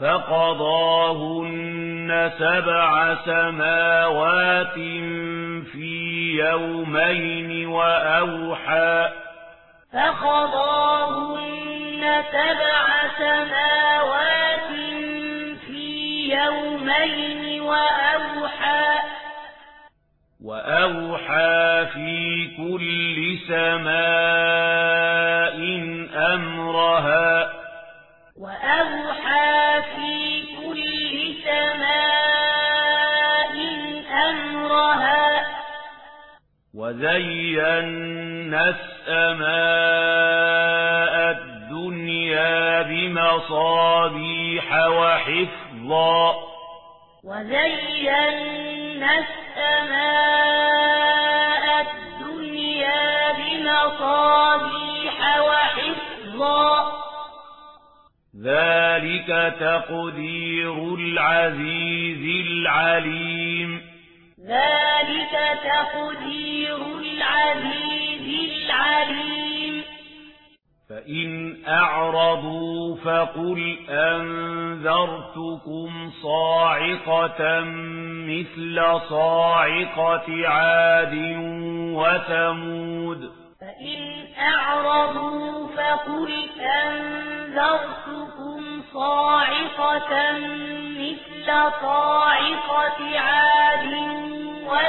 فقضاهن سبع سماوات في يومين وأوحى فقضاهن سبع سماوات في يومين وأوحى وأوحى في كل سماء أمرها وزينا السماء الدنيا بمصابيح وحفظا وزينا السماء الدنيا بمصابيح وحفظا ذلك تقدير العزيز العليم ذلك تقدير العزيز العليم. فإن أعرضوا فقل أنذرتكم صاعقة مثل صاعقة عاد وثمود. فإن أعرضوا فقل أنذرتكم صاعقة مثل صاعقة عاد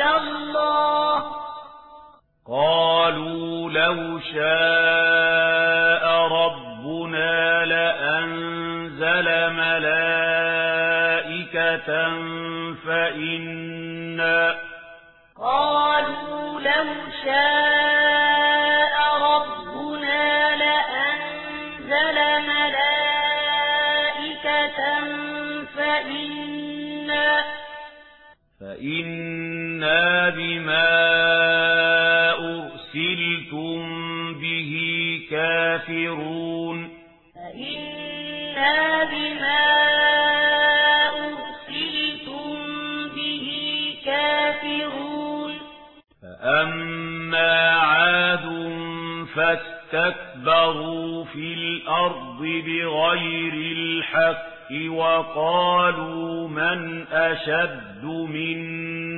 إلا الله. قالوا لو شاء ربنا لأنزل ملائكة فإنا قالوا لو شاء ربنا لأنزل ملائكة فإنا. فإنا آمنا بما أرسلتم به كافرون فإنا بما أرسلتم به كافرون فأما عاد فاستكبروا في الأرض بغير الحق وقالوا من أشد منا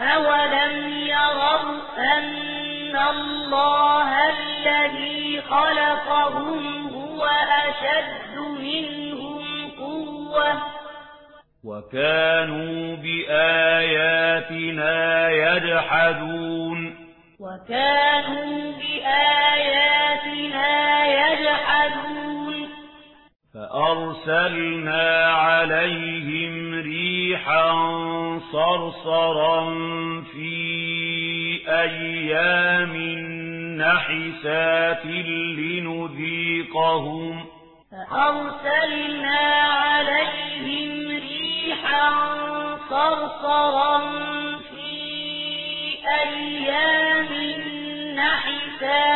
أولم يروا أن الله الذي خلقهم هو أشد منهم قوة وكانوا بآياتنا يجحدون وكانوا بآياتنا يجحدون فأرسلنا بهم ريحا صرصرا في أيام نحسات لنذيقهم فأرسلنا عليهم ريحا صرصرا في أيام نحسات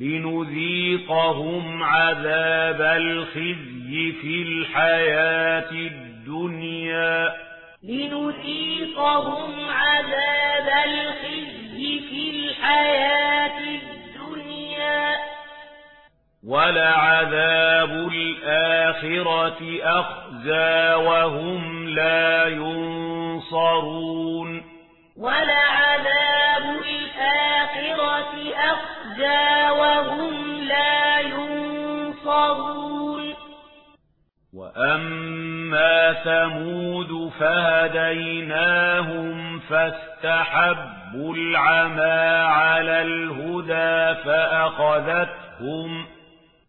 لنذيقهم عذاب الخزي في الحياة الدنيا. لنذيقهم عذاب الخزي في الحياة الدنيا. ولعذاب الآخرة أخزى وهم لا ينصرون. ولعذاب الآخرة أخزى أما ثمود فهديناهم فاستحبوا العمى على الهدى فأخذتهم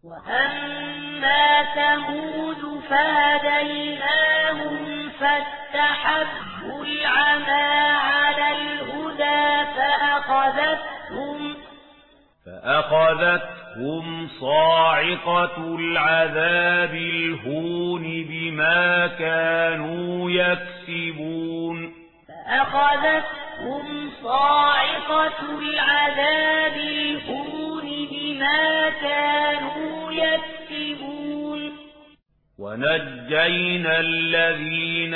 وأما ثمود فهديناهم فاستحبوا العمى على الهدى فأخذتهم فأخذتهم لهم صاعقة العذاب الهون بما كانوا يكسبون فأخذتهم صاعقة العذاب الهون بما كانوا يكسبون ونجينا الذين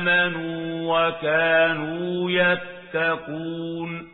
آمنوا وكانوا يتقون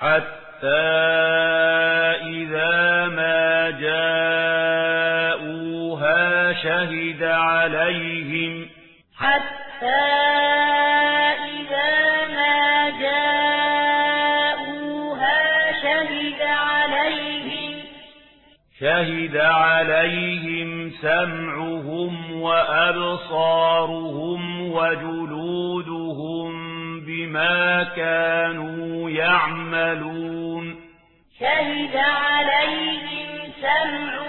حتى إذا ما جاءوها شهد عليهم. حتى إذا ما جاءوها شهد عليهم. شهد عليهم سمعهم وأبصارهم وجلودهم بما كانوا يعملون شهد عليهم سمعهم